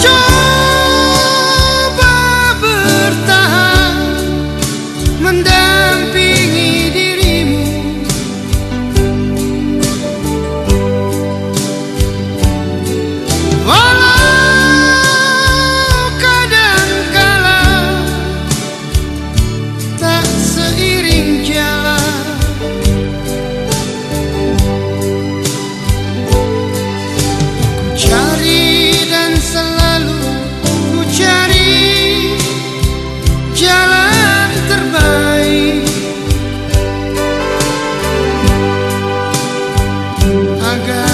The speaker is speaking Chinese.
中。I